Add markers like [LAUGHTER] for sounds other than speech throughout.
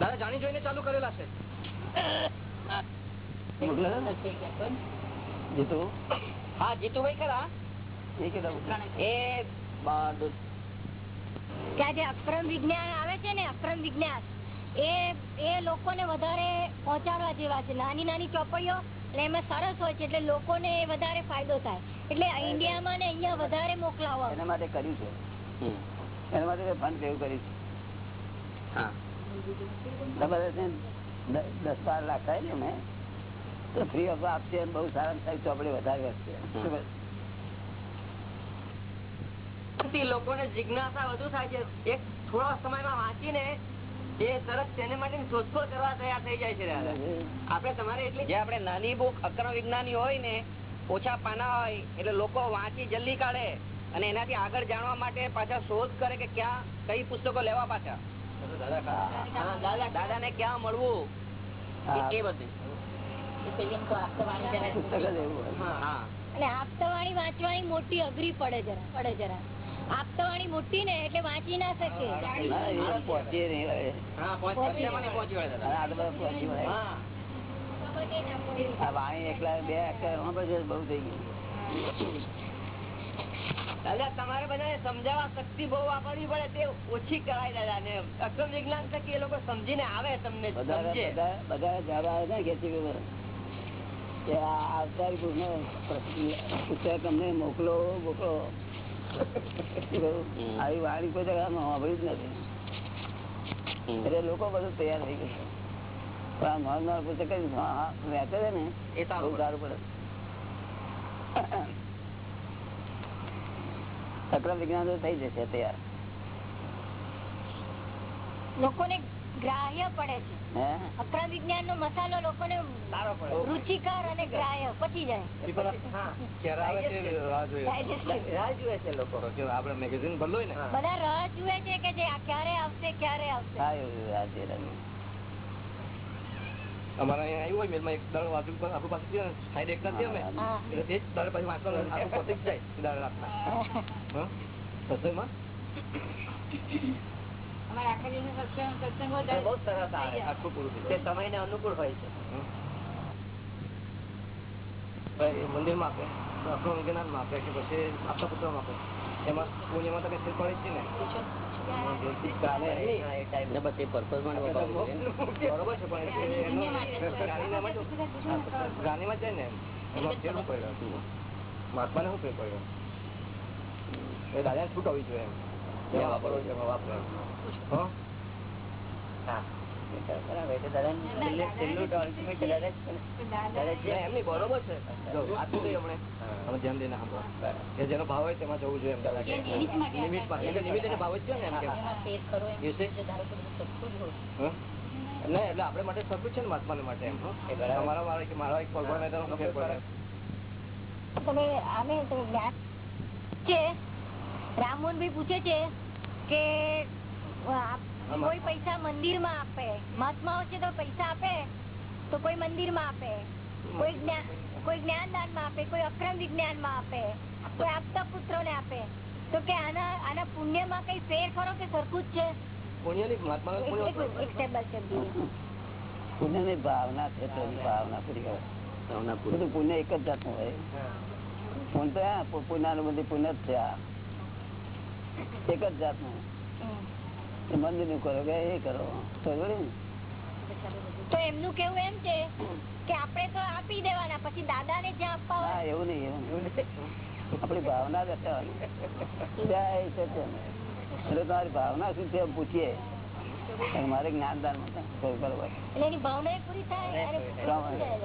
દાદા જાણી જોઈને ચાલુ કરેલા છે. જીતુ હા જીતુભાઈ ખરા. એ કેટલા એ બ- કે આ જે અક્રમ વિજ્ઞાન આવે છે ને અક્રમ વિજ્ઞાન. એ એ લોકોને વધારે પહોંચાડવા જેવા છે. નાની નાની ચોપડીઓ અને એમાં સરસ હોય છે એટલે લોકોને વધારે ફાયદો થાય. એટલે ઇન્ડિયામાં ને અહીંયા વધારે મોકલાવો એના માટે કર્યું છે. એના માટે ફંડ ભેગું કર્યું છે. હા. તમારે દસ બાર લાખ થાય ને તો ફ્રી ઓફ આપશે બહુ સારા સારી ચોપડી વધારે વધશે. લોકોને જિજ્ઞાસા વધુ થાય છે. એક થોડા સમયમાં વાંચીને એ તરત તેને માટે શોધખોળ કરવા તૈયાર થઈ જાય છે આપણે તમારે એટલે જે આપણે નાની બુક અક્રમ વિજ્ઞાની હોય ને ઓછા પાના હોય એટલે લોકો વાંચી જલ્દી કાઢે અને એનાથી આગળ જાણવા માટે પાછા શોધ કરે કે ક્યાં કઈ પુસ્તકો લેવા પાછા. દાદા ને ક્યાં મળવું? એ બધું. આપતાવાણી વાંચવાની મોટી અઘરી પડે જરા પડે જરા. આપતાવાણી મોટી ને એટલે વાંચી ના શકે. વાણી એકલા બે બહુ થઈ ગયું. દાદા તમારે બધાને સમજાવવા શક્તિ બહુ વાપરવી પડે તે ઓછી કરાય દાદા ને અક્રમ વિજ્ઞાન થકી એ લોકો સમજીને આવે તમને બધા જવાબ આવે ને કે આવતારી પુસ્તક મોકલો મોકલો. આવી વાણી કોઈ જગ્યા જ નથી. એટલે લોકો બધું તૈયાર થઈ ગયું. પણ આ પુસ્તક હા, વહેંચે છે ને એ સારું સારું પડે. અક્રમ વિજ્ઞાન તો થઈ જશે તૈયાર. લોકોને ગ્રાહ્ય પડે છે. અક્રમ વિજ્ઞાન નો મસાલો લોકોને સારો પડે. રુચિકર અને ગ્રાહ્ય પચી જાય. છે કે ભરલો ને બધા રાહ જુએ છે કે જે આ ક્યારે આવશે ક્યારે આવશે હા એવું રાજ્ય રાજ્ય અમારા અહીંયા આવ્યું હોય મેલમાં એક દળ વાંચું પણ આપણી પાસે છે ને, સાઈડ એક નથી અમે એટલે તે જ દળ પછી વાંચવાનું આખું પોતે જ જાય દળ રાતના. સત્સંગમાં? બહુ સરસ આવે આખું પૂરું તે સમય ને અનુકૂળ હોય છે. એ મંદિરમાં આપે આપણો વિજ્ઞાનમાં આપે કે પછી આપતા પુત્રમાં આપે એમાં પુણ્યમાં તો કઈ ફેર છે ને. જાય ને શું પડ્યો એ છૂટ હોવી જોઈએ એમ વાપરવો છે વાપરે જેનો ભાવ હોય તેમાં જવું જોઈએ ને એટલે આપણે માટે સરખું છે ને મહાત્મા માટે એમ. તમારા વાળા કે મારા એક ભગવાન તમે આને તમે જ્ઞાન છે રામમોહનભાઈ પૂછે છે કે આપ- કોઈ પૈસા મંદિરમાં આપે. મહાત્માઓ છે તો પૈસા આપે તો કોઈ મંદિરમાં આપે. કોઈ જ્ઞાન કોઈ જ્ઞાનદાનમાં આપે કોઈ અક્રમ વિજ્ઞાનમાં આપે. કોઈ આપતા પુત્રો ને આપે. તો કે આના આના પુણ્યમાં કઈ ફેર ખરો કે સરખું જ છે? પુણ્ય. પુણ્યની ભાવના છે ભાવના પૂરી કરે. બધું પુણ્ય એક જ જાતનું હોય. પુણ્ય તો હા, પુ- બધું પુણ્ય જ છે આ એક જ જાતનું. હમ. કરો કે એ કરો. તો તો એમનું કેવું એમ છે કે આપણે તો આપી દેવાના પછી દાદા ને જ્યાં આપવા એવું નહીં એવું આપડી ભાવના અત્યારે એટલે તમારી ભાવના શું છે એમ પૂછીએ. મારે જ્ઞાનદાનમાં કોઈ બરોબર એટલે એની ભાવના એ પૂરી થાય. અને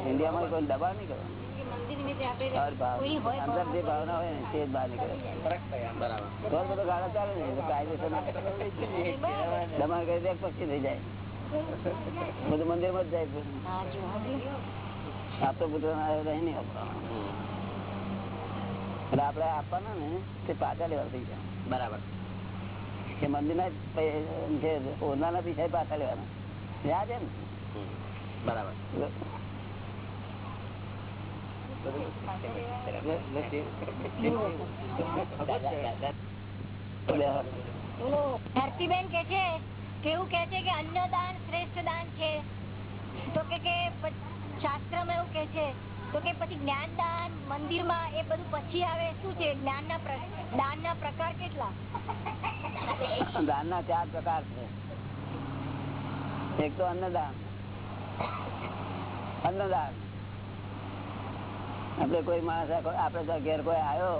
ઇન્ડિયામાં કોઈ દબાણ નહીં કરવાનું. તમારી ભાવના અંદર જે ભાવના હોય ને તે જ બહાર નીકળે. બરાબર. બધો ગાળો ચાલે ને કાયદેસર દબાણ કરી દે પછી થઈ જાય. બધું મંદિરમાં જ જાય. આપતો પુત્ર ના રહી નહીં આપવાનો એટલે આપડે આપવાના ને તે પાછા લેવા થઈ જાય. બરાબર. કે મંદિર ના જે ઓનાના પૈસા પાછા લેવાના. યાદ છે બરાબર. ધરતીબેન કે છે કેવું કે છે કે અન્નદાન શ્રેષ્ઠ દાન છે? તો કે કે માં એવું કે છે તો કે પછી જ્ઞાનદાન મંદિરમાં એ બધું પછી આવે શું છે? જ્ઞાનના દાન ના પ્રકાર કેટલા? દાનના ચાર પ્રકાર છે. એક તો અન્નદાન અન્નદાન. આપડે કોઈ માણસ આપડે તો ઘેર કોઈ આવ્યો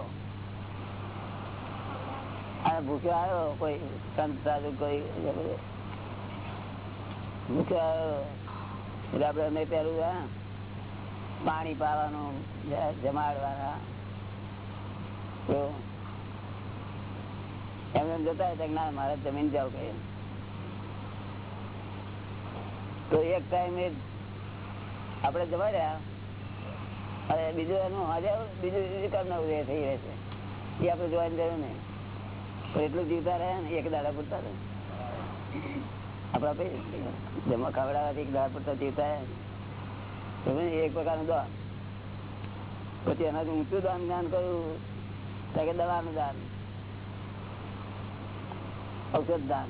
અને ભૂખ્યો આવ્યો કોઈ સંત સાધુ કોઈ ભૂખ્યો આવ્યો એટલે આપડે નહીં પહેલું હે, પાણી પાવાનું જમાડવાના. તો એમ એમ જતા હતા ના, મારે જમીન જાવ કે તો એક ટાઈમે આપણે જવા રહ્યા અને બીજું એનું હજાર બીજું બીજું કામ ના ઉદય થઈ રહે છે. એ આપણે જોવાની જરૂર નહીં. પણ એટલું જીવતા રહ્યા ને, એક દાડા પૂરતા રહે. ભાઈ જમા ખવડાવવાથી એક દાડા પૂરતા જીવતા રહ્યા એક પ્રકારનું દાન પછી એનાથી ઊંચું દાન જ્ઞાન કર્યું તો કે દવાનું દાન. ઔષધ દાન.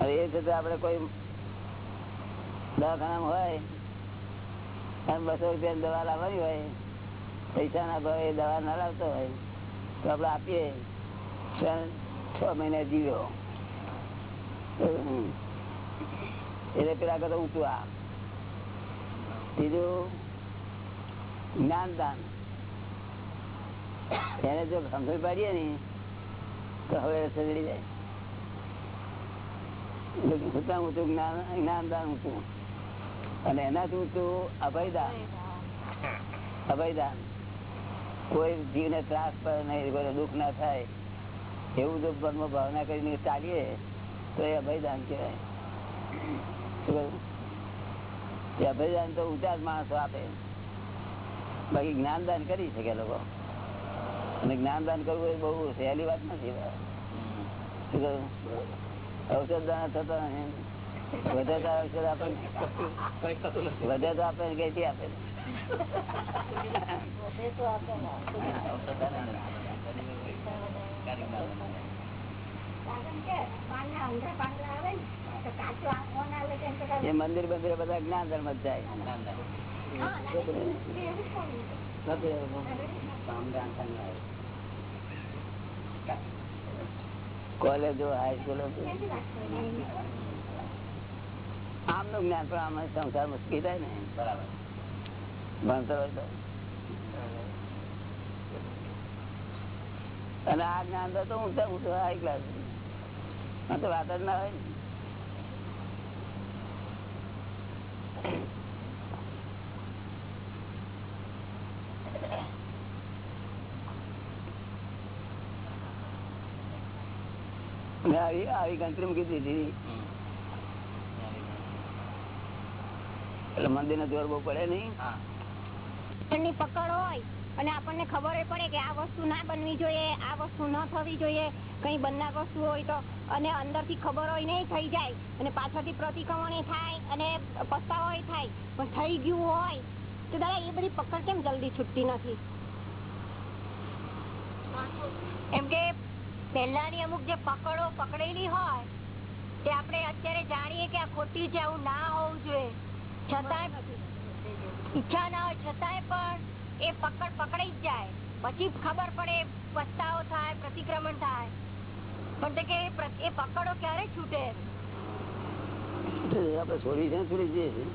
એ છતાં આપણે કોઈ દવાખાનામાં હોય બસો રૂપિયા દવા લાવવાની હોય પૈસા ના ભાવે દવા ના લાવતો હોય, તો આપણે આપીએ છ મહિને જીવ્યો. એટલે પેલા કરતા ઊંચું આ બીજું જ્ઞાનદાન. એને જો સમજ પાડીએ ને, તો હવે સગડી જાય. ઊંચું જ્ઞાન, જ્ઞાનદાન ઊંચું. અને એનાથી ઊંચું અભયદાન. અભયદાન. કોઈ જીવને ત્રાસ પડે નહીં દુઃખ ના થાય, એવું જો મનમાં ભાવના કરીને ચાલીએ, તો એ અભયદાન કહેવાય. શું? એ અભયદાન તો ઊંચા જ માણસો આપે. બાકી જ્ઞાનદાન કરી શકે લોકો. અને જ્ઞાનદાન કરવું એ બહુ સહેલી વાત નથી શું કહ્યું ઔષધ દાન થતા. વધે તો ઔષધ આપે. વધે તો આપે ને. આપે એ મંદિર બંદિર બધા જ્ઞાન ધર્મ જ જાય કોલેજો હાઈસ્કૂલો આમનું જ્ઞાન પણ આમાં સંસાર મુશ્કેલ થાય ને બરાબર ભણતર હોય તો અને આ જ્ઞાન તો ઊંચા ઊંચું હાઈ આ તો વાત જ ના હોય ને. આવી આવી ગણતરી મૂકી દીધી એટલે મંદિર નો જોર બહુ પડે નહીં. ની પકડ હોય. અને આપણને ખબર પડે કે આ વસ્તુ ના બનવી જોઈએ આ વસ્તુ ન થવી જોઈએ કઈ બનનાર વસ્તુ હોય તો. અને અંદરથી ખબર હોય નહીં થઈ જાય. અને પાછળથી પ્રતિક્રમણ થાય અને પસ્તાવો થાય. પણ થઈ ગયું હોય તો દાદા એ બધી પકડ કેમ જલ્દી છૂટતી નથી? એમ કે પહેલાની અમુક જે પકડો પકડેલી હોય તે આપણે અત્યારે જાણીએ કે આ ખોટી છે આવું ના હોવું જોઈએ. છતાંય ઈચ્છા ના હોય છતાંય પણ એ પકડ પકડાઈ જ જાય. પછી ખબર પડે પસ્તાવો થાય પ્રતિક્રમણ થાય. પણ કે એ પકડો ક્યારે છૂટે? આપડે છોડી છે છોડી જઈએ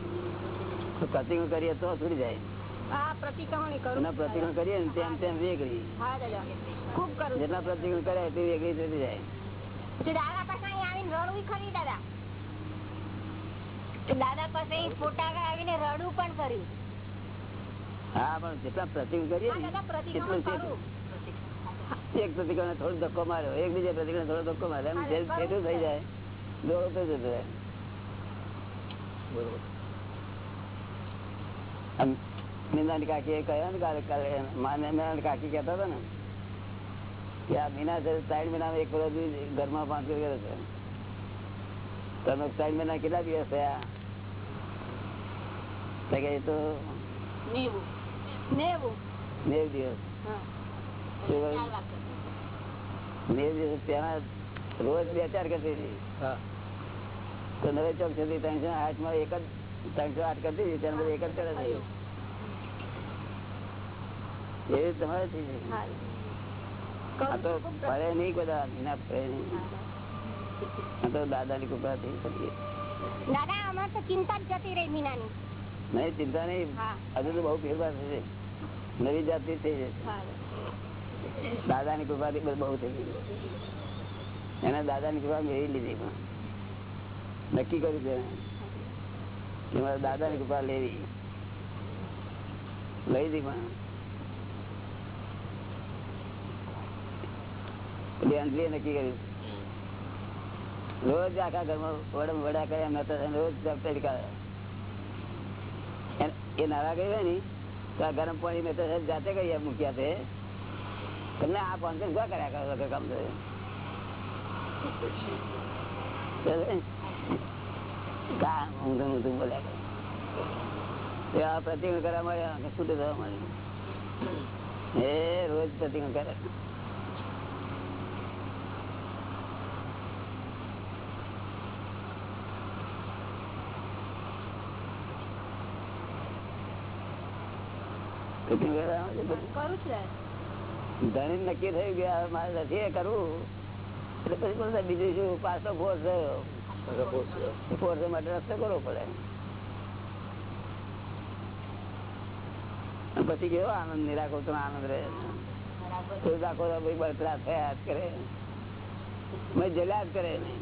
પ્રતિક્રમણ કરીએ તો છોડી જાય. પ્રતિક્રમણ કરીએ ને તેમ તેમ વેગળી. હા કરું જેટલા પ્રતિક્રમણ કરે તે વેગળી થતી જાય. દાદા પાસે આવીને રડવું ખરી દાદા? દાદા પાસે ફોટા આવીને રડવું પણ કર્યું હા પણ જેટલા પ્રતિક્રમણ કરીએ એટલું છે. એક પ્રતિક્રમણ થોડો ધક્કો માર્યો એક બીજા થોડો ધક્કો માર્યો એમ જે- થઈ જાય દોડો તો જતો રહે. મીનાની કાકી એ કહ્યું ને કાલે કાલે મીનાની કાકી કહેતા હતા ને કે આ મીના સાઈડ મહિના એક વર્ષ ઘરમાં પાંચ કર્યો છે. તમે સાઈડ મહિના કેટલા દિવસ થયા? તો નેવું? દિવસ? નેવ દિવસ ત્યાં રોજ બે ચાર કરતી હતી. તો નવે ચોક સુધી ત્રણસો આઠમાં એક જ ત્રણસો આઠ કરતી હતી ત્યાં એક જ કરે એવી તમારે થઈ જાય. તો ફરે નહીં બધા વિના ફરે નહીં. આ તો દાદાની કૃપાથી કરીએ દાદા અમારે તો ચિંતા જ જતી રહી મીનાની. નહીં ચિંતા નહીં. હજુ તો બહુ ફેરફાર થશે. નવી જાતિ થઈ જશે. દાદાની કૃપા થી બહુ થઈ ગઈ એના દાદાની કૃપા મેળવી લીધી પણ. નક્કી કર્યું છે કે મારે દાદાની કૃપા લેવી. લઈ દી પણ. અંજલીએ નક્કી કર્યું. રોજ આખા ઘરમાં વડમ વડા કર્યા એમ નતા રોજ એ- એ નારા ગઈ હોય ને ગરમ પાણી મેં તો જાતે કઈ મૂક્યા છે. તમને આ પાંચસો શું કર્યા કરો કામ કરે. પ્રતિક્રમણ કરવા મળ્યા એ રોજ પ્રતિક્રમણ કરે પ્રતિક્રમણ કરવા મળે બધું. કરું છું ધણી નક્કી થયું કે મારે નથી એ કરવું. એટલે પછી બોલતા બીજું શું? પાછો ફોર્સ થયો. ફોર્સ માટે રસ્તો કરવો પડે. પછી કેવો આનંદ નિરાકો તો આનંદ રહે. ભાઈ બળતરા થયા જ કરે. મેં જલ્યા જ કરે નહીં.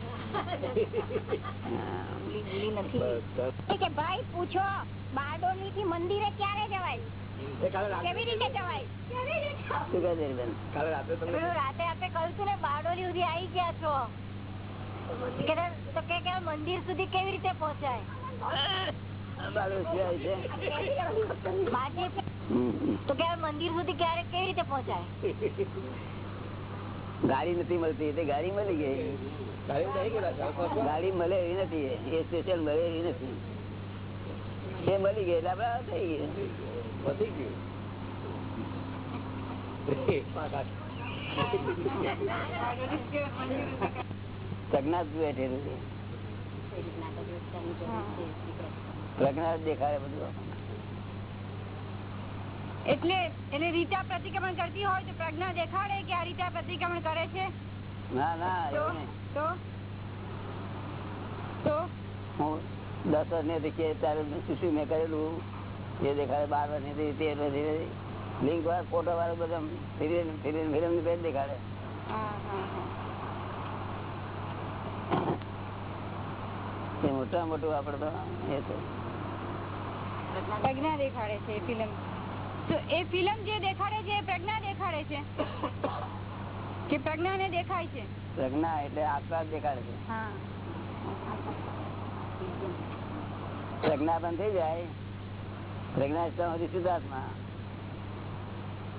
કે ભાઈ પૂછો બારડોલી થી મંદિરે ક્યારે જવાય? એ કાલે રાત્રે- કેવી રીતે જવાય? શું કહે છે બેન કાલે રાત્રે તમને પેલું રાતે આપણે કહ્યું હતું ને બારડોલી સુધી આવી ગયા છો. કે તો- મંદિર સુધી કેવી રીતે પહોંચાય. તો કે મંદિર સુધી ક્યારે કેવી રીતે પહોંચાય? ગાડી નથી મળતી એટલે ગાડી મળી ગઈ? ગાડી મળે એવી નથી. એ સ્ટેશન મળે એવી નથી. એ મળી ગઈ એટલે આપડે થઈ ગયું પતી ગયું. પાંચ આઠ. પ્રજ્ઞા જ બેઠેલું છે પ્રજ્ઞા જ દેખાડે બધું. એટલે એને રીતા પ્રતિક્રમણ કરતી હોય તો પ્રજ્ઞા દેખાડે કે આ રીતા પ્રતિક્રમણ કરે છે? ના ના તો તો? તો? હું દસ વર્ષની હતી કે ત્યારે શું મેં કરેલું. એ દેખાડે બાર વર્ષની હતી તેર વર્ષની લિંક વાળા ફોટો વાળા બધા ફિરી ફિલ્મની પેજ દેખાડે. મોટા મોટું આપડે તો એ છે પ્રજ્ઞા દેખાડે છે ફિલ્મ તો એ ફિલ્મ જે દેખાડે છે એ પ્રજ્ઞા દેખાડે છે? કે પ્રજ્ઞાને દેખાય છે? પ્રજ્ઞા એટલે આત્મા દેખાડે છે. પ્રજ્ઞા બંધ થઈ જાય. પ્રજ્ઞા સુધી શુદ્ધાત્મા.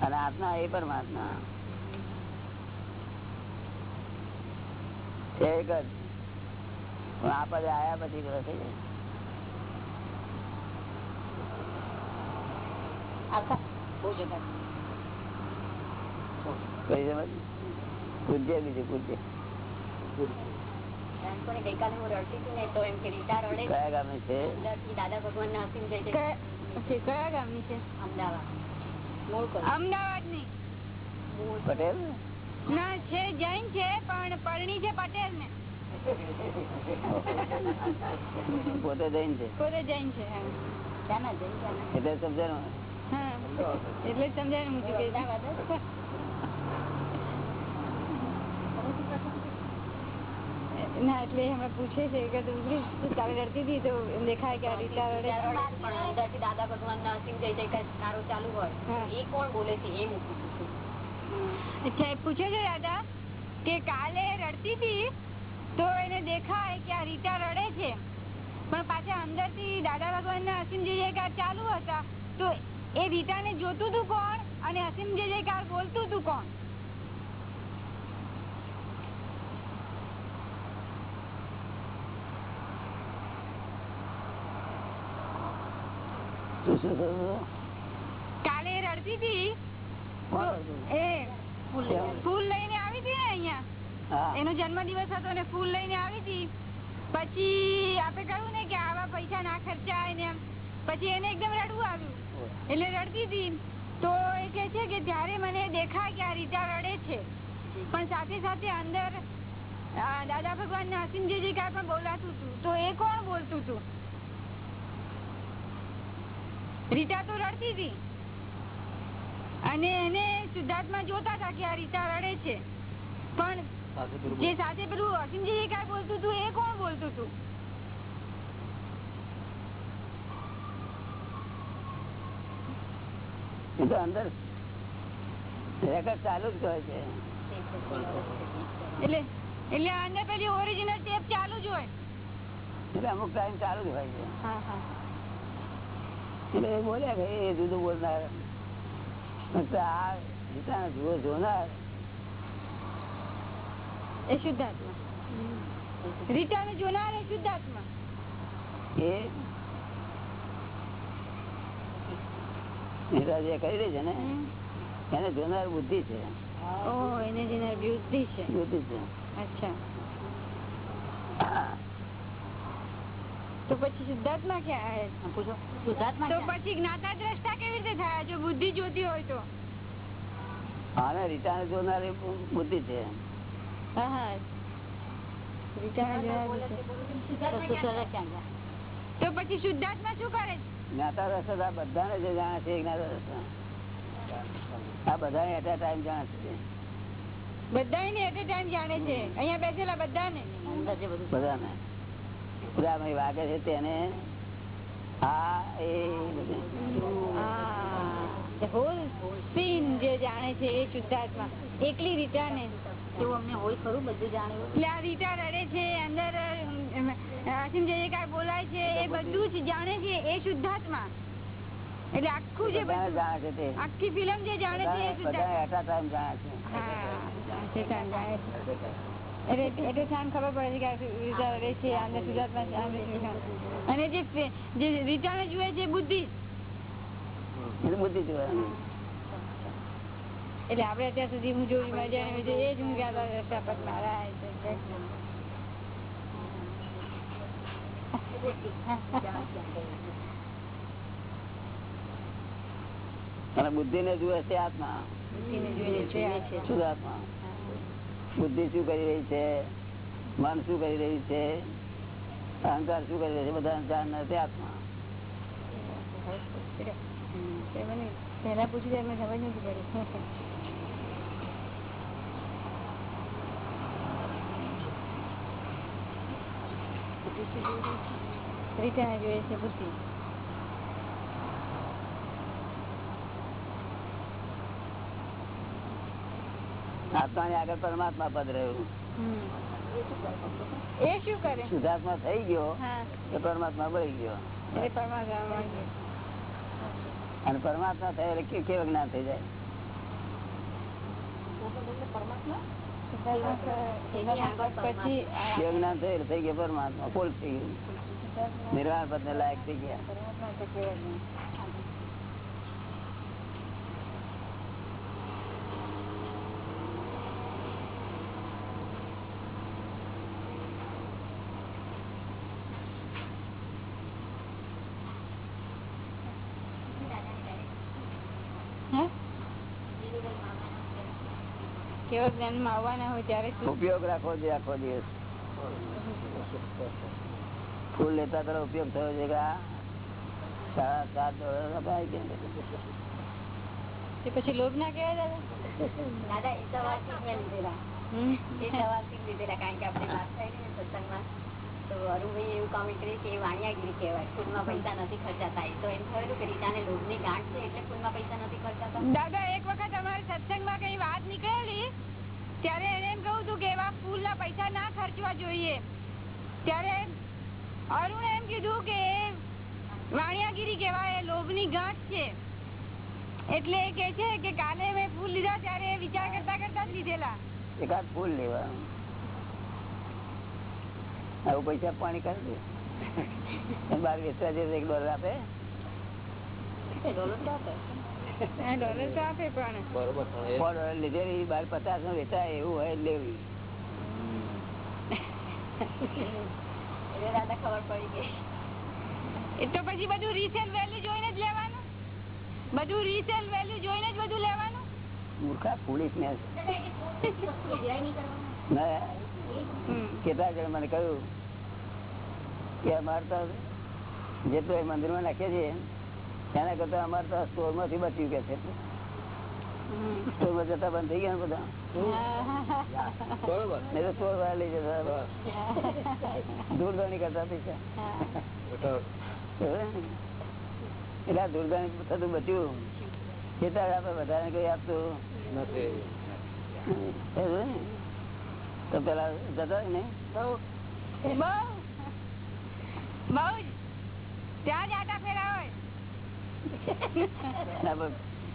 અને આત્મા એ પરમાત્મા. છે એક જ. પણ આ પદે આયા પછી બધું થઈ જાય. કઈ સમજ પૂજ્ય બીજું પૂજ્ય ગઈકાલે હું રડતી હતી ને તો એમ કે રીતા રડે કયા ગામે છે? દાદા ભગવાન ના અસીમ જય જય છે, કયા ગામની છે? અમદાવાદ. મૂળ અમદાવાદની. પટેલ? ના છે જૈન છે પણ પરણી છે પટેલ ને. પોતે જૈન છે? પોતે જૈન છે એટલે સમજાયું એટલે જ સમજાય ને કે ના એટલે હમણાં પૂછે છે કે તારે રડતી હતી તો દેખાય કે આ રીતા રડે છે. પણ અંદરથી દાદા ભગવાન ના અસીમ જય જયકાર સારો ચાલુ હોય એ કોણ બોલે છે એ પૂછું અચ્છા એ પૂછે છે દાદા કે કાલે રડતી હતી તો એને દેખાય કે આ રીટા રડે છે. પણ ભગવાન ના અસીમ જય જયકાર ચાલુ હતા તો એ રીટાને જોતું તું કોણ? અને અસીમ જે જયકાર બોલતું તું કોણ? કાલે રડતી હતી? એ ફૂલ લઈને આવી હતી ને અહિયાં. એનો જન્મ દિવસ હતો ને ફૂલ લઈને આવી હતી પછી આપે કહ્યું ને કે આવા પૈસા ના ખર્ચાય ને એમ. પછી એને એકદમ રડવું આવ્યું. એટલે રડતી હતી તો એ કે છે કે ત્યારે મને દેખાય કે આ રીતા રડે છે પણ સાથે સાથે અંદર દાદા ભગવાન ના અસીમ જે પણ બોલાતું હતું તો એ કોણ બોલતું હતું? રીટા તો રડતી હતી અને એને શુદ્ધાત્મા જોતા હતા કે આ રીતા રડે છે. પણ જે સાથે પેલું અસીમજી કાંઈ બોલતું હતું એ કોણ બોલતું હતું એ તો અંદર રેકર્ડ ચાલુ જ હોય છે. એટલે એટલે અંદર પેલી ઓરિજિનલ ટેપ ચાલુ જ હોય. એટલે અમુક ટાઈમ ચાલુ જ હોય છે. એટલે એ બોલ્યા કે એ જુદું બોલનાર. આ ગીતા જુઓ જોનાર. એ શુદ્ધાત્મા. રીટાને જોનાર એ શુદ્ધાત્મા. એ કરી રહી છે ને? એને જોનાર બુદ્ધિ છે. ઓ એને જેનાર બુદ્ધિ છે. બુદ્ધિ છે. અચ્છા. તો પછી શુદ્ધાત્મા ક્યાં પૂછો. તો પછી જ્ઞાતા દ્રષ્ટા કેવી રીતે થાય? જો બુદ્ધિ જોતી હોય તો. આને રીટાને જોનાર બુદ્ધિ છે. હા હા. રીટાને જોનાર તો પછી શુદ્ધાત્મા શું કરે છે? જ્ઞાતા રસ આ બધાને જે જાણે છે જ્ઞાતા રસ. આ બધાને એટ ટાઈમ જાણે છે. બધાને એટ ટાઈમ જાણે છે. અહીંયા બેસેલા બધાને. બધાને. ઉદાહરણ વાગે છે તેને આ એ બધું. હોલ સીન જે જાણે છે એ શુદ્ધાત્મા એકલી રીટાને. એટલે આ રીટા રડે છે અંદર અસીમ જે કાંઈ બોલાય છે એ બધું જ જાણે છે એ શુદ્ધાત્મા. એટલે આખું જે બધું જાણે છે તે. આખી ફિલ્મ જે જાણે છે એ શુદ્ધાત્મા. એટ અ ટાઈમ જાણે છે. હા તે ટાઈમ જાણે છે. એટલે એટલે ટાઈમ ખબર પડે છે કે રીટા રડે છે અંદર શુદ્ધાત્મા છે અને જે રીટાને જુએ છે એ બુદ્ધિ. એટલે બુદ્ધિ જોવાની એટલે આપડે અત્યાર સુધી હું જોઈ મજા એ જ હું ગાતા રસ્તા પર મારા અને બુદ્ધિ ને જુએ છે આત્મા. આત્મા. બુદ્ધિ શું કરી રહી છે? મન શું કરી રહી છે? અહંકાર શું કરી રહી છે? બધા જાણનાર નથી આત્મા. પેલા પૂછ્યું એમને ખબર નથી પડી. રીટા જોઈએ છે બુદ્ધિ. આત્મા આગળ પરમાત્મા પદ રહ્યું. એ શું કરે? શુદ્ધાત્મા થઈ ગયો પરમાત્મા બળી ગયો. પરમાત્મા અને પરમાત્મા થાય એટલે કેવું જ્ઞાન થઈ જાય? પરમાત્મા, ફૂલ થઈ ગયું. નિર્વાણ પદ ને લાયક થઈ ગયા પરમાત્મા તો કેવાય નહીં. હે? કેવા જ્ઞાનમાં આવવાના હોય ત્યારે ઉપયોગ રાખવો જોઈએ આખો દિવસ. ફૂલ લેતા તારો ઉપયોગ થયો છે સાડા સાત ડોલર અપાય કે પછી લોભ ના કહેવાય દાદા? દાદા એ સવારથી જ લીધેલા એ સવારથી લીધેલા કારણ કે આપણે વાત થઈ ને સત્સંગમાં તો અરુણભાઈ એવું કોમેન્ટ કરી કે વાણિયાગીરી કહેવાય. ફૂલમાં પૈસા નથી ખર્ચાતા. એ તો એમ થયેલું કે રીટાને લોભની ગાંઠ છે એટલે ફૂલમાં પૈસા નથી ખર્ચાતા. દાદા એક વખત અમારે સત્સંગમાં કઈ વાત નીકળેલી? ત્યારે એને એમ કહું છું કે એવા ફૂલના પૈસા ના ખર્ચવા જોઈએ. ત્યારે અરુણે એમ કીધું કે વાણિયાગીરી કેવાય એ લોભની ગાંઠ છે. એટલે એ કે છે કે કાલે મેં ફૂલ લીધા ત્યારે વિચાર કરતા કરતા જ લીધેલા. એકાદ ફૂલ લેવા. આવું પૈસા પાણી કરી દે. બાર વેચવા જશે એક ડોલર આપે. ડોલર આપે. પણ. બરોબર પણ એ સો ડોલર લીધેલી બાર પચાસ નો વેચાય એવું હોય એટલે લેવી એ તો પછી બધું રીસેલ વેલ્યુ જોઈને જ લેવાનું. બધું રીસેલ વેલ્યુ જોઈને જ બધું લેવાનું. મૂર્ખા પોલીસ ને. [LAUGHS] કેટલા જણ મને કહ્યું કે અમારે તો જેટલું એ મંદિરમાં નાખીએ છીએ એના કરતા અમારે તો સ્ટોરમાંથી બચ્યું કે છે. સ્ટોરમાં જતા બંધ થઈ ગયા બધા. બરોબર. નહીં તો સ્ટોર વાળા લઈ જતા. દૂરધણી કરતા પૈસા. એટલે એટલે આ દૂરધણી થતું બચ્યું. કેટલા આપડે વધારે કઈ આપતું. નથી. તો પેલા જતા ને? બહુ. બહુ ત્યાં જ આટા ફેરા હોય ના, પણ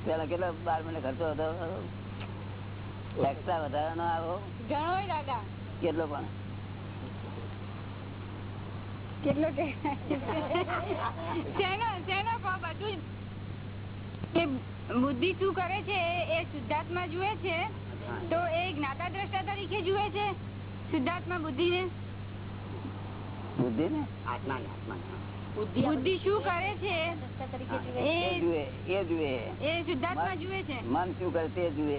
પેલા કેટલો બાર મહિને ખર્ચો હતો? એક્સ્ટ્રા વધારાનો આવો. ઘણો દાદા. કેટલો પણ. કેટલો કે? શેનો શેનો કહો બધું કે બુદ્ધિ શું કરે છે એ શુદ્ધાત્મા જુએ છે તો એ જ્ઞાતા દ્રષ્ટા તરીકે જુએ છે શુદ્ધાત્મા બુદ્ધિ ને બુદ્ધિ ને બુદ્ધિ શું કરે છે? એ એ જુએ. એ શુદ્ધાત્મા જુએ છે? મન શું કરે તે જુએ.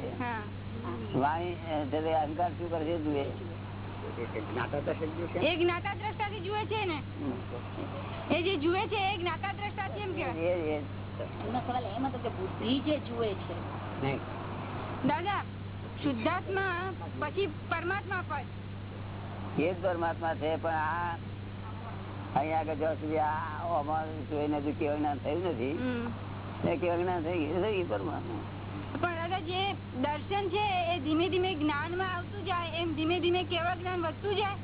વાણી અહંકાર શું કરે તે જુએ. એ જ્ઞાતા દ્રષ્ટા થી જુએ છે ને? એ જે જુએ છે એ જ્ઞાતા દ્રષ્ટા છે એમ કેવાય બુદ્ધિ જે જુએ છે. દાદા શુદ્ધાત્મા પછી પરમાત્મા પદ એ જ પરમાત્મા છે પણ આ અહીંયા આગળ જ્યાં સુધી આ અમારું જોઈને હજુ કેવું જ્ઞાન થયું નથી કેવું જ્ઞાન થઈ ગયું થઈ ગયું પરમાત્મા પણ દાદા જે દર્શન છે એ ધીમે ધીમે જ્ઞાનમાં આવતું જાય એમ ધીમે ધીમે કેવા જ્ઞાન વધતું જાય?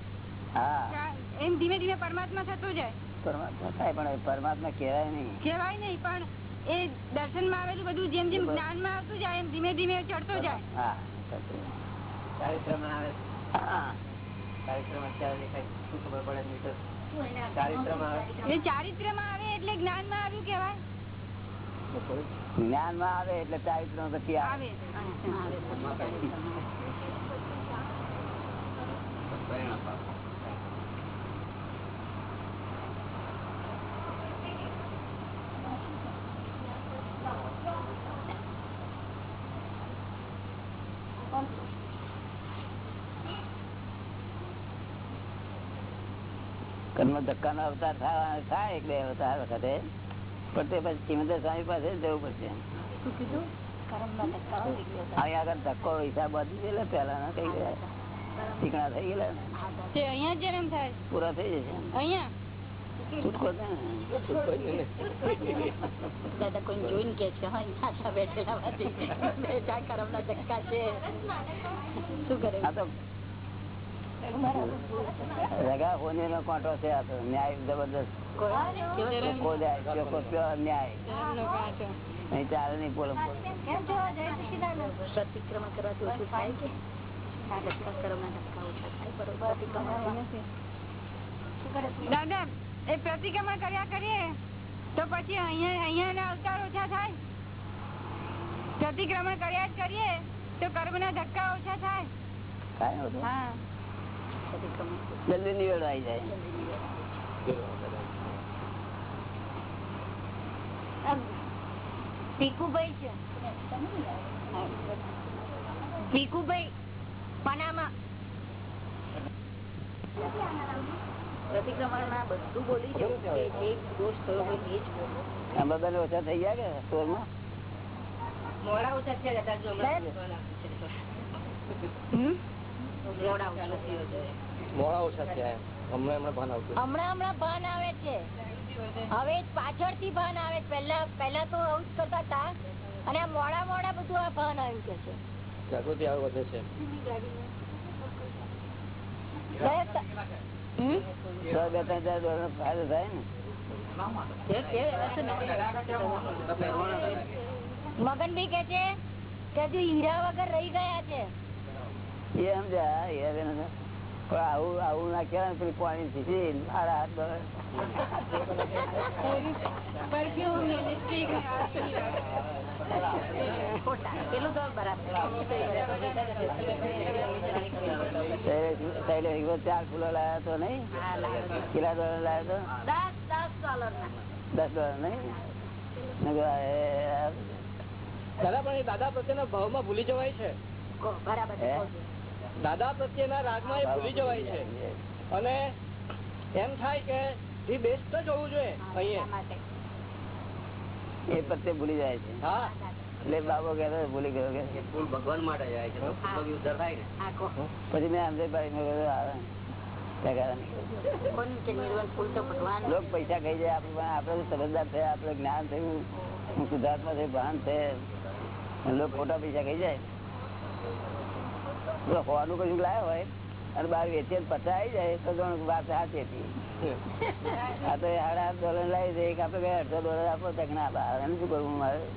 હા. એમ ધીમે ધીમે પરમાત્મા થતું જાય? પરમાત્મા થાય પણ પરમાત્મા કેવાય નહીં. કેવાય નહીં પણ એ દર્શનમાં આવેલું બધું જેમ જેમ જ્ઞાનમાં આવતું જાય એમ ધીમે ધીમે ચડતો જાય. હા ખબર પડે? ચારિત્રમાં આવે એટલે જ્ઞાનમાં આવ્યું કેવાય જ્ઞાનમાં આવે એટલે ચારિત્ર પછી આવે. આવે કર્મ ધક્કા નો અવતાર થાય એક બે અવતાર વખતે. પણ તે પછી ચિમંદર સ્વામી પાસે જવું પડશે. અહીંયા આગળ ધક્કો હિસાબ વધી ગયેલા પેલા કઈ ગયા ચીકણા થઈ ગયેલા ને. તે અહીંયા જ જન્મ થાય? પૂરા થઈ જશે. અહીંયા? છૂટકો દાદા કોઈ જોઈને કે છે હા બેઠેલા બે ચાર કરમ ના ધક્કા છે. શું કરે? આ તો રગા હોને નો કોટો છે આ તો ન્યાય જબરદસ્ત. ચોખ્ખો જાય ચોખ્ખો પ્યોર ન્યાય. નહીં ચાલે નહીં બોલો પ્રતિક્રમણ કરવાથી ઓછું થાય કે? આ ધક્કા કરમ ના ધક્કા ઓછા થાય બરોબર. પ્રતિક્રમણ દાદા એ પ્રતિક્રમણ કર્યા કરીએ તો પછી અહીંયા અહીંયા ના અવતાર ઓછા થાય. પ્રતિક્રમણ કર્યા જ કરીએ તો કર્મ ના ધક્કા ઓછા થાય. કાંઈ હા. જલ્દી નિવેડો આવી જાય ભીખુભાઈ છે. ભીખુભાઈ પનામા. પ્રતિક્રમણમાં બધું બોલી જવું એક દોષ થયો એ જ બોલો. આ બધાને ઓછા થઈ ગયા કે મોડા ઓછા છે. મોડા ઓછા થયા હમણાં હમણાં ભાન આવતું હમણાં હમણાં ભાન આવે છે. હવે પાછળથી ભાન આવે છે. પહેલા પહેલા તો આવું જ કરતા હતા. અને આ મોડા મોડા બધું આ ભાન આવ્યું કે છે. જાગૃતિ આવે વધે છે. બે ત્રણ ચાર ફાયદો થાય ને મગનભાઈ કે છે કે હજુ હીરા વગર રહી ગયા છે. એ પણ આવું આવું ના કહેવાય પેલી પાણી થી મારા હાથ બરાબર ચાર ફૂલો લાવ્યા તો નહીં? કેટલા ડોલર લાવ્યો તો? દસ દસ ડોલર નહીં? મેં દાદા પણ એ દાદા પ્રત્યેના ભાવમાં ભૂલી જવાય છે. બરાબર. દાદા પ્રત્યેના રાગમાં એ ભૂલી જવાય છે. અને એમ થાય કે એ બેસ્ટ જ હોવું જોઈએ અહીંયા. એ પ્રત્યે ભૂલી જાય છે. હા. એટલે બાબો કહેતો ભૂલી ગયો કે. ફૂલ ભગવાન માટે જાય છે. તો ફૂલનો બી ઉદ્ધાર થાય ને. હા, કહો. પછી મેં ભગવાન લોક પૈસા ખાઈ જાય આપણે આપડે સમજદાર થયા આપણે જ્ઞાન થયું હું શુદ્ધાત્મા છે ભાન છે. લોક ખોટા પૈસા ખાઈ જાય. હોવાનું કશું લાયા હોય અને બાર વેચે પચાવી જાય તો વાત સાચી હતી. [LAUGHS] આ તો સાડા આઠ ડોલર લાવી દે આપણે કઈ અડધો ડોલર આપો તક ના બહાર એને શું કરવું મારે? [LAUGHS]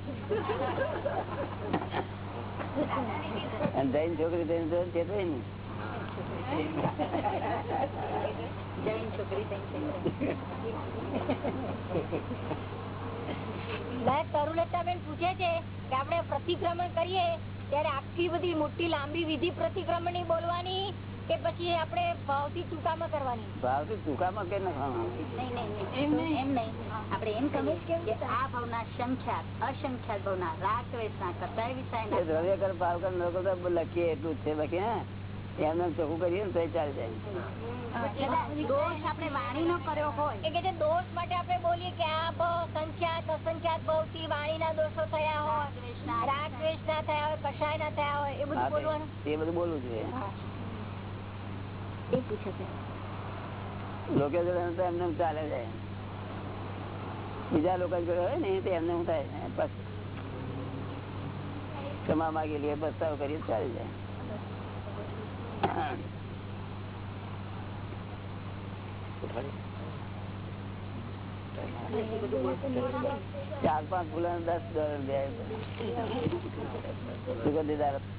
અને જૈન છોકરી થઈને તો ચેતવાય ને જૈન છોકરી થઈ છે. પૂછે છે કે આપણે પ્રતિક્રમણ કરીએ ત્યારે આખી બધી મોટી લાંબી વિધિ પ્રતિક્રમણ બોલવાની કે પછી આપણે ભાવથી ચૂકામાં કરવાની? ભાવથી ચૂકામાં કે નખાવાનું નહીં નહીં નહીં. એમ નહીં? આપણે એમ કહીએ કે આ ભાવના સંખ્યાત અસંખ્યાત ભાવના રાગ દ્વેષના કસાય એ વિષયના. દ્રવ્ય કર ભાવ કર લોકો તો લખીએ એટલું જ છે બાકી હે? એમને એમ ચોખ્ખું કરીએ ને તો ચાલી જાય. દોષ આપણે વાણીનો કર્યો હોય. એ કે જે દોષ માટે આપણે બોલીએ કે આ ભાવ સંખ્યાત અસંખ્યાત ભાવથી વાણીના દોષો થયા હોય રાગ દ્વેષ ના થયા હોય કશાય ના થયા હોય એ બધું હા, બોલવાનું? તે બધું બોલવું જોઈએ. એ પૂછે છે. લોકો જોડે તો એમને એમ ચાલે જાય બીજા લોકો જોડે હોય ને તો એમને શું થાય બસ. ક્ષમા માગી લઈએ બસ્તાવ કરીએ તો ચાલી જાય. ચાર પાંચ ફૂલો દસ ડોલર બે સુગંધીદાર પેલી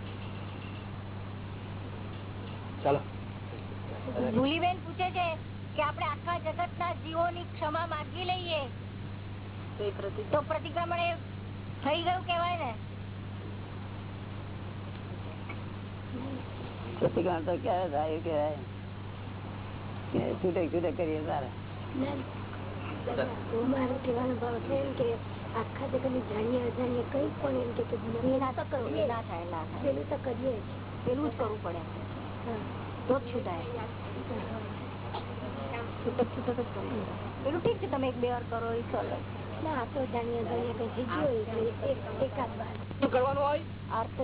ચાલો. જુલીબેન પૂછે છે કે આપણે આખા જગત ના જીવો ની ક્ષમા માંગી લઈએ. તો પ્રતિક્રમણ એ થઈ ગયું કેવાય ને. પ્રતિક્રમણ તો ક્યારે થાય કેવાય છૂટે છૂટે કરીએ તારે. મારો કહેવાનો ભાવ છે એમ કે આખા જગતની જાણીએ અજાણીએ કઈ પણ એમ કે ના તો કરવું એ ના થાય ના થાય. પેલું તો કરીએ જ. પેલું જ કરવું પડે. તો જ છૂટાય. છૂટક છૂટક જ પેલું ઠીક છે તમે એક બે વાર કરો એ ચાલે. ના તો જાણીએ અજાણીએ કઈ થઈ ગયું હોય એટલે એક- એકાદ વાર. કરવાનું હોય?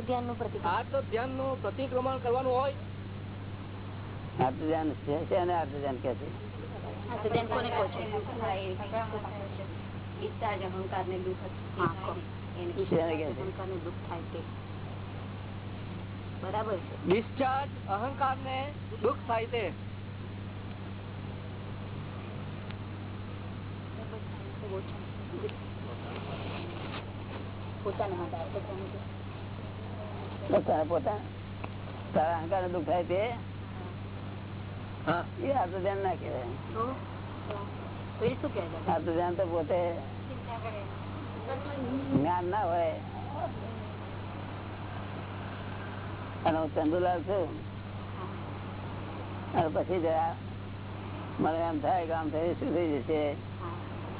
ધ્યાનનું પ્રતિક આર્ત ધ્યાનનું પ્રતિક્રમણ કરવાનું હોય? આર્ત ધ્યાન છે છે અને આર્ત ધ્યાન કે છે. અર્થ ધ્યાન કોને કહો છો? શેને અહંકાર કહે. છે. ને દુઃખ થાય તે. બરાબર ડિસ્ચાર્જ અહંકાર ને દુઃખ થાય તો તારે અહંકાર ને દુઃખ થાય તે એ આર્ત ધ્યાન ના કહેવાય. તો? ધ્યાન તો પોતે જ્ઞાન ના હોય. અને હું ચંદુલાલ છું. પછી જરા મને એમ થાય કે આમ થઈ શું થઈ જશે?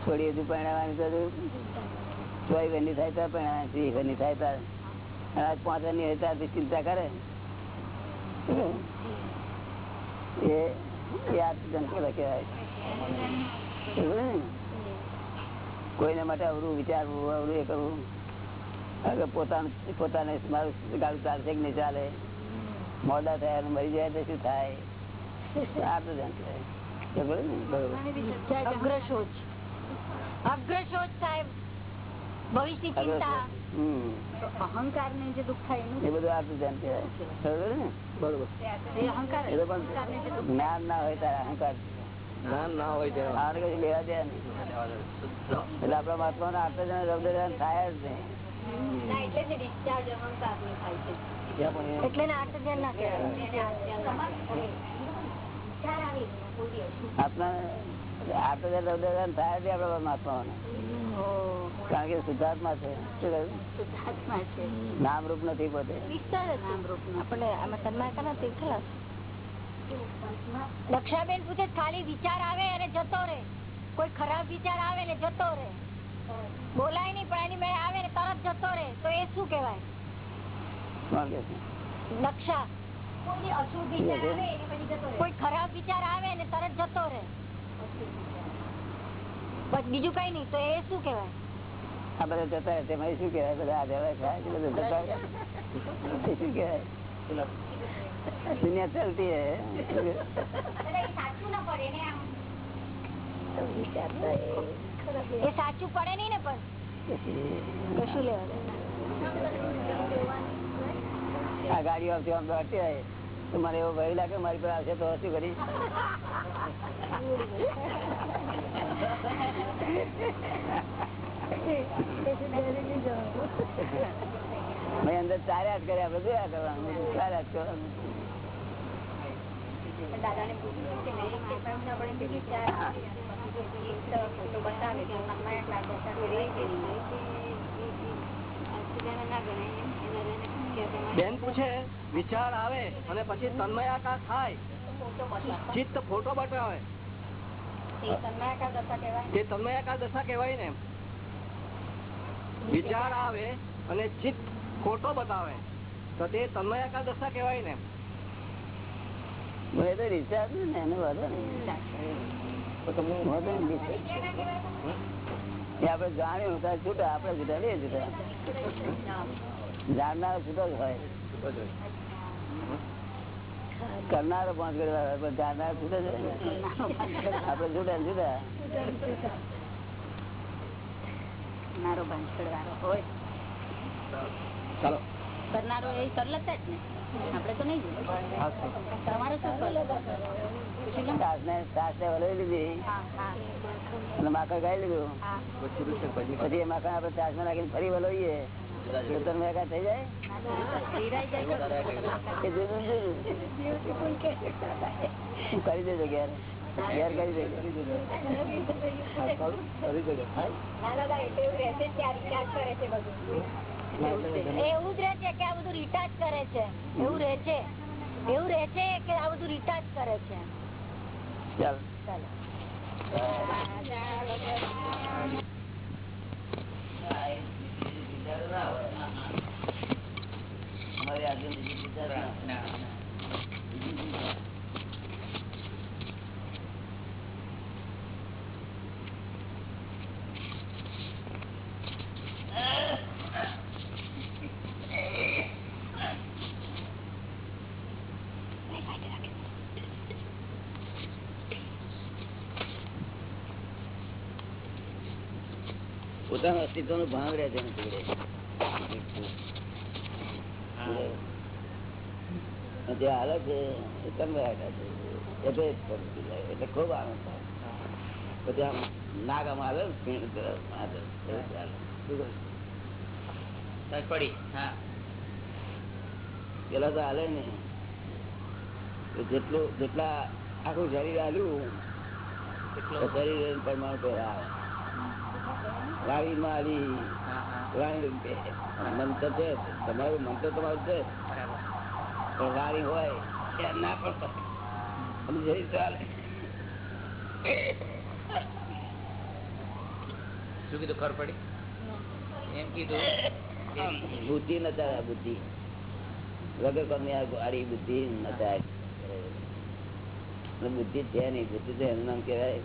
થોડી હજુ પરણાવવાની તો ચોઈ વહેલી થાય તો પરણાવવાની ત્રીસ વહેલી થાય તો આજ પાંચની હોય ત્યારથી ચિંતા કરે. એ આ જંતુલા કહેવાય કોઈને માટે અવરું વિચારવું, અવરું એ કરવું. કારણ કે પોતાનું પોતાને મારું ગાડું ચાલશે કે નહીં ચાલે? મોડા થયા અને મરી જાય તો શું થાય? આ તો ધ્યાન કહેવાય. સમજ્યો ને? બરોબર. અગ્રશોચ અગ્રશોચ સાહેબ. ભવિષ્યની ચિંતા. હમ. અહંકાર ને જે દુઃખ થાય એનું. એ બધું આટલું ધ્યાન કહેવાય બરોબર ને? બરોબર. એ અહંકાર એ તો પણ જ્ઞાન ના હોય તારે અહંકાર. જ્ઞાન ના હોય ત્યારે આને કશું લેવા દે નહીં. એટલે આપણા મહાત્મા ના આટલા જણા રૌદ્ર થાય જ નહીં. કારણ કે શુદ્ધાત્મા છે. શું કહ્યું? નામ રૂપ નથી પોતે. આપણે આમાં સન્માન નથી ખલાસ દક્ષાબેન પૂછે ખાલી વિચાર આવે અને જતો રે કોઈ ખરાબ વિચાર આવે ને જતો રહે. બોલાય નહીં પણ એની મેળે આવે ને તરત જતો રહે તો એ શું કહેવાય? કોણ કે છે? દક્ષા કોઈ ખરાબ વિચાર આવે ને તરત જતો રહે. બીજું કઈ નઈ તો એ શું કેવાય આ બધા જતા રહે તેમાં શું કેવાય બધા આ જવા ખાય છે બધા જતા રહે. એ શું કહેવાય? દુનિયા ચલતી હે એ સાચું પડે નહીં ને પણ. કશું લેવા આ ગાડીઓ આવતી આમ દોડતી હોય. તો મને એવો ભય લાગે મારી પર આવશે તો શું કરી મેં અંદર ચાર્યા જ કર્યા બધું જોયા કરવાનું. ચાર્યા જ કરવાનું. બેન પૂછે વિચાર આવે અને પછી તન્મયાકાર થાય. ચિત્ત ફોટો બતાવે. તે તન્મયાકાર દશા કહેવાય ને વિચાર આવે અને ચિત્ત ફોટો બતાવે. તો તે તન્મયાકાર દશા કહેવાય ને મને તો રિચાર્જ ને એને વાંધો નહીં વાંધો નહીં. એ આપડે જાણ્યું છૂટા આપડે છૂટા લઈએ છૂટા. જાણનાર છૂટો જ હોય. કરનારો પાંચ કરવા હોય પણ જાણનાર છૂટો જ હોય આપડે છૂટા છૂટા. કરનારો ભાંજકડ વાળો હોય. ચાલો. કરનારો એ કરલતા જ ને. આપડે તો નહીં તમારે શું કરવું? સાસને સાસને વલોવી લીધી હા હા અને માખણ ખાઈ લીધું. પછી માખણ આપડે ચાસમાં નાખીને ફરી વલોઈએ. થઈ જાય. કરી દેજો ઘેર. ઘેર કરી દેજો. એવું જ રહે છે કે આ બધું રિટાચ કરે છે. એવું રહે છે. એવું રહે છે કે આ બધું રિટાચ કરે છે. ચાલ. ચાલો. પોતાનું અસ્તિત્વનું ભાંગ રહે છે જે હાલે છે એ તમે છે. એટલે ખૂબ આનંદ થાય. પછી આમ નાગમ આવે પીણ તરફ, આ તરફ, પેલા તો હાલે ને. જેટલું જેટલા આખું શરીર હાલ્યું શરીર પરમાણુ પહેલા આવે. વાણી માં આવી વાણી મંત્ર છે તમારું મંત્ર તમારું છે પણ વાણી હોય ત્યાં ના પણ જઈ ચાલે શું કીધું? ખબર પડી? એમ કીધું બુદ્ધિ નતા બુદ્ધિ. વગર કોની આ ગાડી બુદ્ધિ નતા બુદ્ધિ છે નહીં. બુદ્ધિ તો એનું નામ કહેવાય.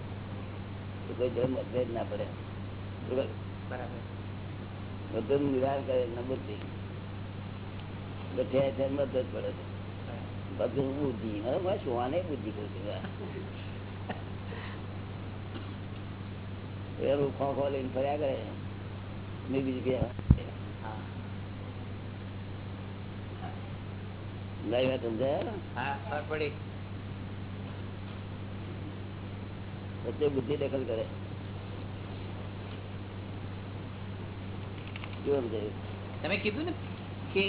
કોઈ જોડે મતભેદ ના પડે. બધું નિવારણ કરે ને બુદ્ધિ એટલે ઠેર ઠેર મતભેદ પડે છે. બધું બુદ્ધિ હવે મારે સુવાને બુદ્ધિ કહું છું. એનું ખો ખો લઈને ફર્યા કરે. મેં બીજું કે લઈ વાત સમજાય? હા. ખબર પડી. વચ્ચે બુદ્ધિ દખલ કરે. તમે કીધું ને કે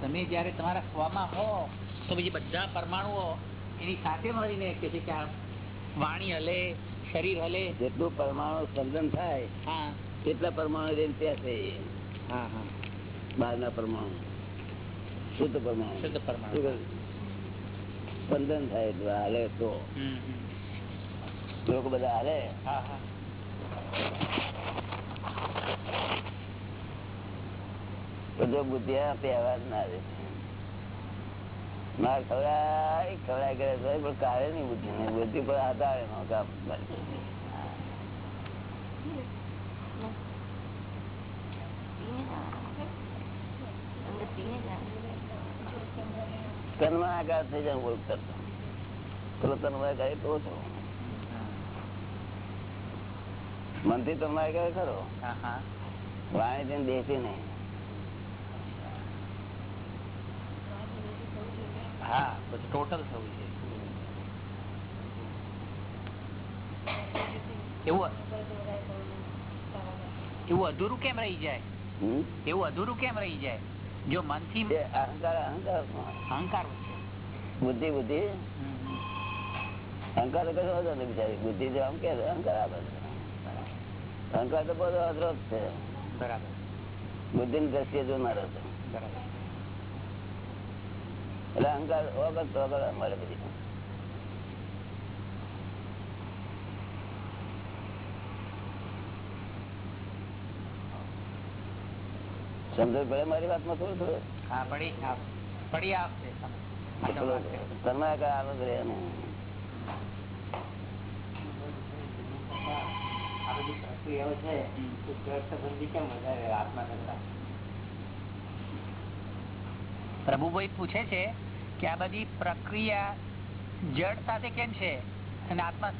તમે જયારે તમારા સ્વમાં હો તો પછી બધા પરમાણુઓ એની સાથે મળીને કે છે કે આ વાણી હલે શરીર હલે. જેટલું પરમાણુ સ્પંદન થાય હા. તેટલા પરમાણુ રહીને ત્યાં છે. હા હા. બહારના પરમાણુ. શુદ્ધ પરમાણુ. શુદ્ધ પરમાણુ. સ્પંદન થાય એટલે હાલે તો. લોકો બધા હાલે. હા હા. તો જો બુદ્ધિ આપે અવાજ ના રહે માર ખવડાય ખવડાય કરે તો પણ કાઢે નહીં બુદ્ધિ ને બુદ્ધિ પર આધારે નો કામ. તન્મા થઈ જાય બોલ કરતો પેલો તન્મા કરે તો છો મનથી તન્મા કરે ખરો? વાણી દેતી નહીં. હા બધું ટોટલ થવું છે. એવું એવું અધૂરું કેમ રહી જાય? એવું અધૂરું કેમ રહી જાય? જો મનથી અહંકાર અહંકાર અહંકાર બુદ્ધિ બુદ્ધિ. અહંકાર તો કશો હતો બિચારી. બુદ્ધિ તો આમ કે અહંકાર આવે અહંકાર તો બધો અધરો જ છે. બરાબર. બુદ્ધિ ની દ્રષ્ટિએ જોનારો છે. બરાબર. એટલે અહંકાર વગર તો વગર મળે બધી. સમજો પડે મારી વાતમાં થોડું થોડું? હા પડી પડી આવશે. પેલો આવે જ રહે આ બધી પ્રક્રિયાઓ છે તો જળ સંબંધી કેમ વધારે આત્મા કરતા? પ્રભુભાઈ પૂછે છે કે આ બધી પ્રક્રિયા જડ સાથે કેમ છે? અને આત્મા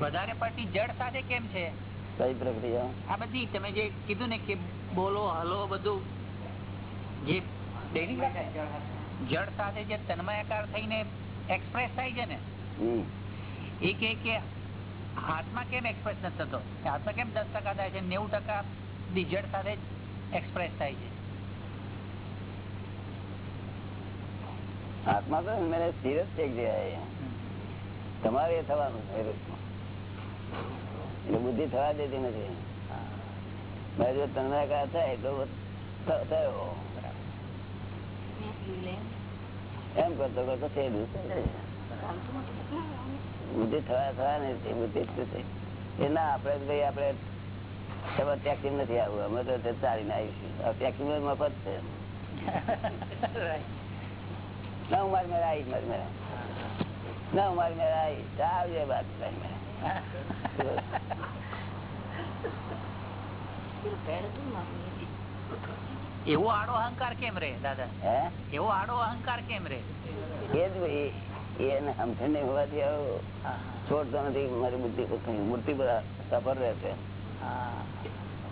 વધારે પડતી જડ સાથે કેમ છે? કઈ પ્રક્રિયા? આ બધી તમે જે કીધું ને કે બોલો હલો બધું જે જડ સાથે જે તન્મયાકાર થઈને એક્સપ્રેસ થાય છે ને? એ કે કે હાથમાં કેમ એક્સપ્રેસ નથી થતો? હાથમાં કેમ દસ ટકા થાય છે? નેવું ટકા જડ સાથે એક્સપ્રેસ થાય છે. આત્મા તો મને સ્થિર જ છે તમારે એ થવાનું એટલે બુદ્ધિ થવા દેતી નથી. મારે જો તન્માયાકાર થાય તો થયો. એમ કરતો કરતો છે બુદ્ધિ થવા થવા નથી બુદ્ધિ એ ના આપડે ભાઈ આપડે ટેક્સી નથી આવવું અમે તો ચાલીને આવીશું. ટેક્સી મફત છે. [LAUGHS] ના હું મારી ના આવજે એવો આડો અહંકાર કેમ રે દાદા? એવો આડો અહંકાર કેમ રે? એ જ ભાઈ એને સમજણ નહીં હોવાથી આવો છોડતો નથી મારી બુદ્ધિ મૂર્તિ પર સફર રહેશે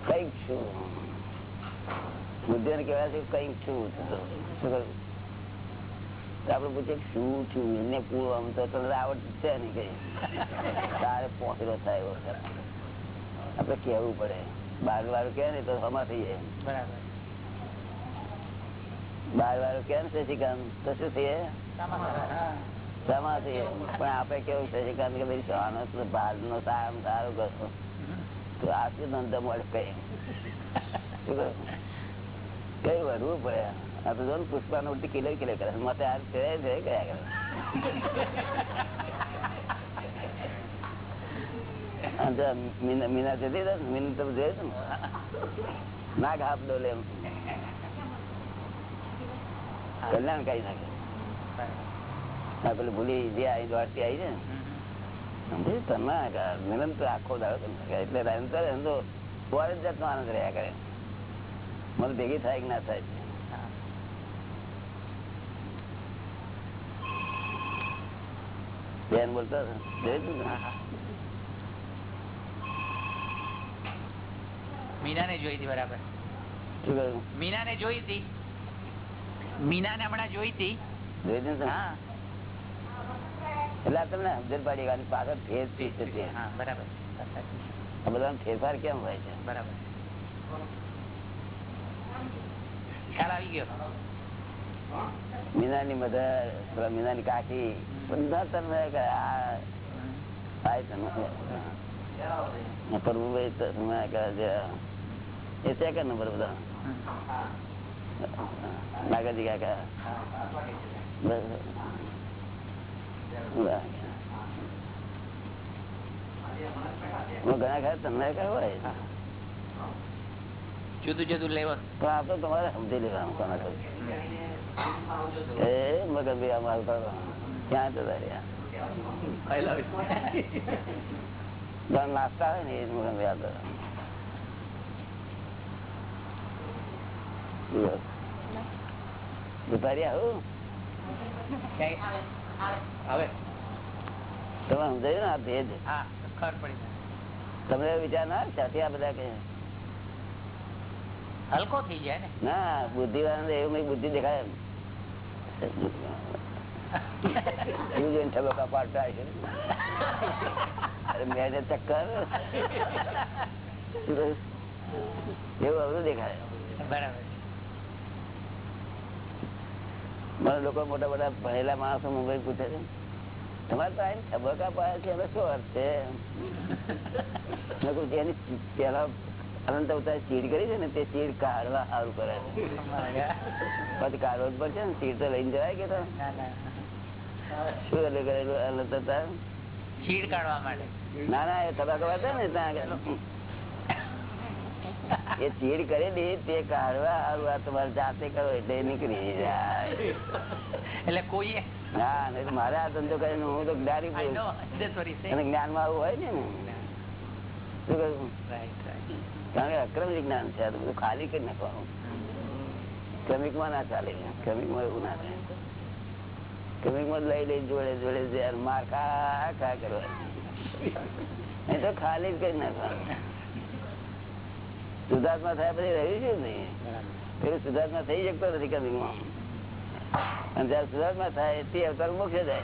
કંઈક છું. બુદ્ધિ ને કહેવાય કંઈક છું. શું કરું આપડે પૂછે શું છું એને પૂરું આમ તો તને આવડતું છે ને કઈ. તારે પહોંચેલો થાય એવો આપડે કેવું પડે. બાર વાળું કે ને તો હમા થઈ જાય બરાબર. બાર વાળું કેમ શશિકાંત તો શું થઈએ સમા થઈએ પણ આપડે કેવું શશિકાંત કે ભાઈ સવાનો બાર નો સારું સારું કરશો. તો આટલું ધંધો મળે કઈ શું? કઈ વધવું પડે? આ તો જો પુષ્પા નો ઉલટી કિલો કિલો કરે. મતે આ કર્યા કરે. મીના જતી ને, મીના તમે જોયે છે ના. ઘાપ ડોલે એમ. કલ્યાણ કઈ નાખે. હા પેલું ભૂલી જે આવી દોડતી આવી છે ને. તમે નિરંતર આખો દાડો એટલે નિરંતર એમ તો જાતનો આનંદ રહ્યા કરે. મને ભેગી થાય કે ના થાય. બેન બોલતા હતા. ને? જોઈ હતી બરાબર. શું કહ્યું? જોઈ હતી. મીનાને હમણાં જોઈ હતી. જોયું તું ને તમે? હા. એટલે તમને સમજણ પડી પાછળ ફેર શી છે હા બરાબર. આ બધા ફેરફાર કેમ હોય છે? બરાબર. ખ્યાલ આવી ગયો? મીનાની મધર મીનાની કાકી બધા તમે પ્રભુભાઈ તમે એ સેકન્ડ નંબર બધા? નાગાજી કાકા. ઘણા ખરા તમને કઈ હોય. જુદું જુદું લેવા. પણ આ તમારે સમજી લેવાનું કોના કરું એ મગર ભાઈ અમારું ક્યાં જતા રહ્યા નાસ્તા હોય ને એ મગન ભાઈ. દુપારી આવું તમે સમજાયું ને આ ભેદ તમને વિચાર ના આવે આ બધા કે હલકો ને બુદ્ધિ વાળા એવું બુદ્ધિ દેખાય એમ. જોઈને મને લોકો મોટા મોટા ભણેલા માણસો મુંબઈ પૂછે છે તમારે તો આઈને તબક્કા પાડે છે એનો શું અર્થ છે અનંત અવતાર ચીડ કરી છે ને તે ચીડ કાઢવા સારું કરે છે. પછી કાઢવો જ પડશે ને ચીડ તો લઈને જવાય કે તો? ના ના શું એટલે કરેલું અનંત અવતાર? ચીડ કાઢવા માટે. ના ના એ તબાકા હતા ને ત્યાં આગળ. એ ચીડ કરેલી તે કાઢવા સારું આ તમારે જાતે કરો એટલે નીકળી જાય. એટલે કોઈ હા નહીં મારે આ ધંધો કરીને હું તો જ્ઞાની જ્ઞાન. [LAUGHS] અને જ્ઞાનમાં આવું હોય ને? શું કહ્યું? રાઈટ. કારણ કે અક્રમ વિજ્ઞાન છે બધું ખાલી કરી નાખવાનું. ક્રમિકમાં ના ચાલે, ક્રમિકમાં એવું ના થાય. ક્રમિકમાં લઈ લઈ, જોડે જોડે માર ખા ખા એ તો ખાલી જ કરી નાખવાનું. સુધાર્થમાં થાય પછી રહ્યું છે નહીં? પેલું સુધાર્થમાં થઈ શકતો નથી ક્રમિકમાં. અને જયારે સુધાર્થમાં થાય, તે અવતાર મોક્ષ જાય.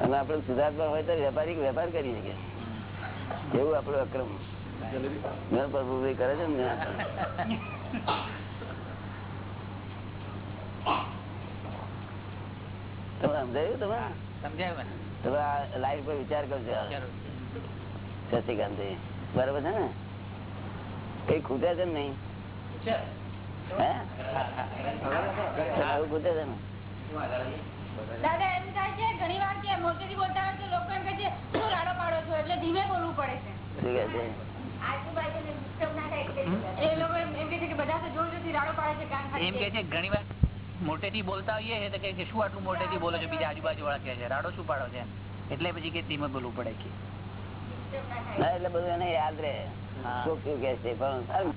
અને આપણે સુધાર્થમાં હોય તો વેપારી વેપાર કરી શકીએ એવું આપડે અક્રમ. પ્રભુ કરે છે ને તમે સમજાયું તમે? સમજાયું તમે આ લાઈન પર વિચાર કરજો. શશિકાંત બરાબર છે ને? કઈ ખૂટે છે ને નહીં? હે? ખૂટે છે ને? દાદા એમ થાય છે ઘણી વાર કે મોટેથી બોલતા હોય તો લોકો એમ કહે છે શું રાડો પાડો છો? એટલે ધીમે બોલવું પડે છે. કે કે મોટેથી બોલતા હોઈએ તો કહે શું આટલું મોટેથી બોલો છો? બીજા આજુબાજુ વાળા કે છે રાડો શું પાડો છે? એટલે પછી કે ધીમે બોલવું પડે કે. એટલે બધું એને યાદ રહે. શું કે છે પણ